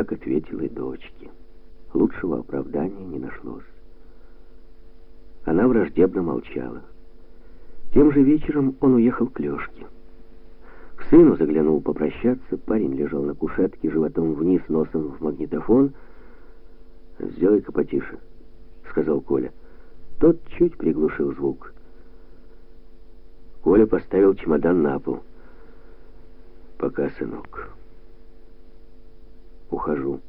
Так ответила и дочке. Лучшего оправдания не нашлось. Она враждебно молчала. Тем же вечером он уехал к Лешке. К сыну заглянул попрощаться. Парень лежал на кушетке, животом вниз, носом в магнитофон. «Сделай-ка потише», — сказал Коля. Тот чуть приглушил звук. Коля поставил чемодан на пол. «Пока, сынок. Ухожу».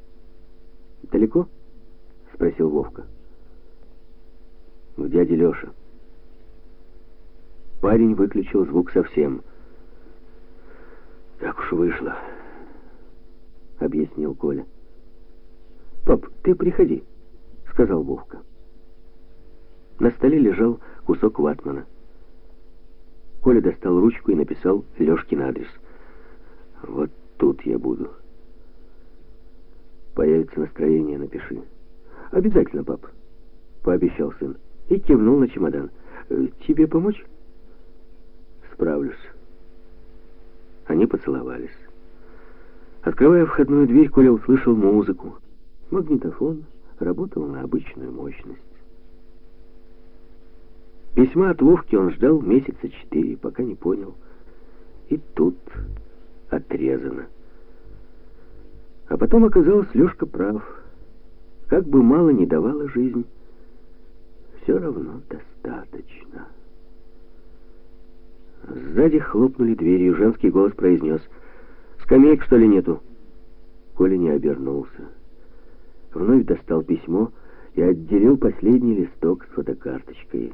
«Далеко?» — спросил Вовка. «К дяде Лёше». Парень выключил звук совсем. «Так уж вышло», — объяснил Коля. «Пап, ты приходи», — сказал Вовка. На столе лежал кусок ватмана. Коля достал ручку и написал Лёшкин адрес. «Вот тут я буду». «Появится настроение, напиши». «Обязательно, пап», — пообещал сын. И кивнул на чемодан. «Э, «Тебе помочь?» «Справлюсь». Они поцеловались. Открывая входную дверь, Коля услышал музыку. Магнитофон работал на обычную мощность. Письма от Вовки он ждал месяца четыре, пока не понял. И тут отрезано. А потом оказалось, Лёшка прав. Как бы мало не давала жизнь, все равно достаточно. Сзади хлопнули дверью, женский голос произнес «Скамеек, что ли, нету?» Коля не обернулся. Вновь достал письмо и отделил последний листок с фотокарточкой.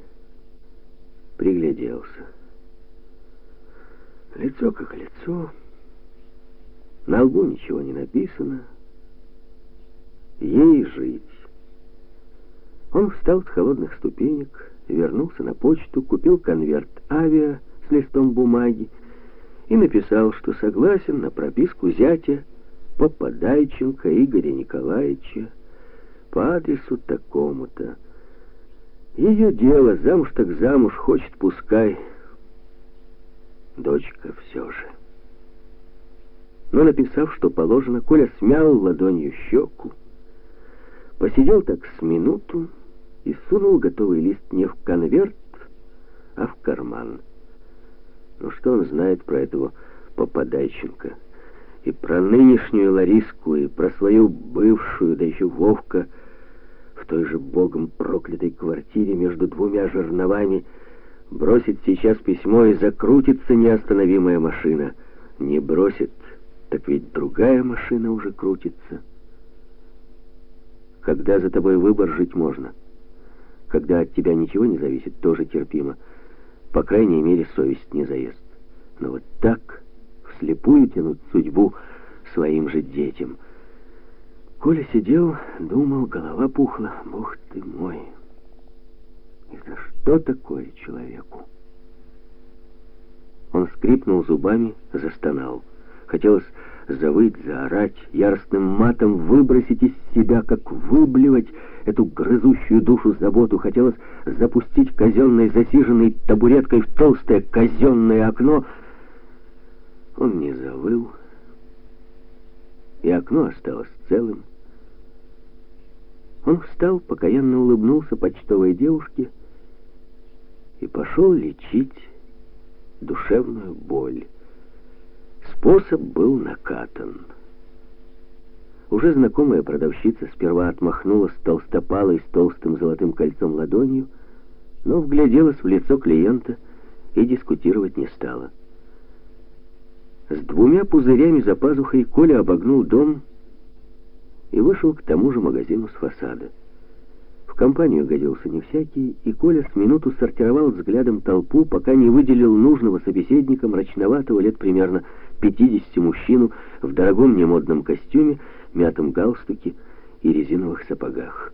Пригляделся. Лицо как лицо. На лбу ничего не написано. Ей жить. Он встал с холодных ступенек, вернулся на почту, купил конверт авиа с листом бумаги и написал, что согласен на прописку зятя Попадайченко Игоря Николаевича по адресу такому-то. Ее дело, замуж так замуж, хочет пускай. Дочка все же. Но написав, что положено, Коля смял ладонью щеку, посидел так с минуту и сунул готовый лист не в конверт, а в карман. Ну что он знает про этого Попадайченко? И про нынешнюю Лариску, и про свою бывшую, да еще Вовка, в той же богом проклятой квартире между двумя жерновами, бросит сейчас письмо и закрутится неостановимая машина. Не бросит, так ведь другая машина уже крутится. Когда за тобой выбор, жить можно. Когда от тебя ничего не зависит, тоже терпимо. По крайней мере, совесть не заест. Но вот так, вслепую тянуть судьбу своим же детям. Коля сидел, думал, голова пухла. Бог ты мой! И за что такое человеку? Он скрипнул зубами, застонал. Хотелось завыть, заорать, яростным матом выбросить из себя, как выблевать эту грызущую душу заботу. Хотелось запустить казенной засиженной табуреткой в толстое казенное окно. Он не завыл, и окно осталось целым. Он встал, покаянно улыбнулся почтовой девушке и пошел лечить душевную боль. Способ был накатан. Уже знакомая продавщица сперва отмахнулась толстопалой с толстым золотым кольцом ладонью, но вгляделась в лицо клиента и дискутировать не стала. С двумя пузырями за пазухой Коля обогнул дом и вышел к тому же магазину с фасада компанию годился не всякий, и Коля с минуту сортировал взглядом толпу, пока не выделил нужного собеседника, мрачноватого, лет примерно 50 мужчину в дорогом немодном костюме, мятом галстуке и резиновых сапогах.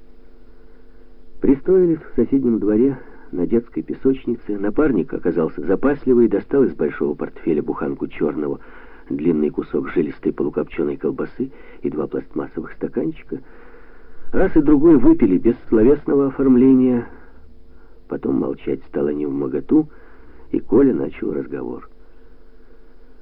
Пристроились в соседнем дворе на детской песочнице. Напарник оказался запасливый, достал из большого портфеля буханку черного, длинный кусок жилистой полукопченой колбасы и два пластмассовых стаканчика — Раз и другой выпили без словесного оформления. Потом молчать стало не в моготу, и Коля начал разговор.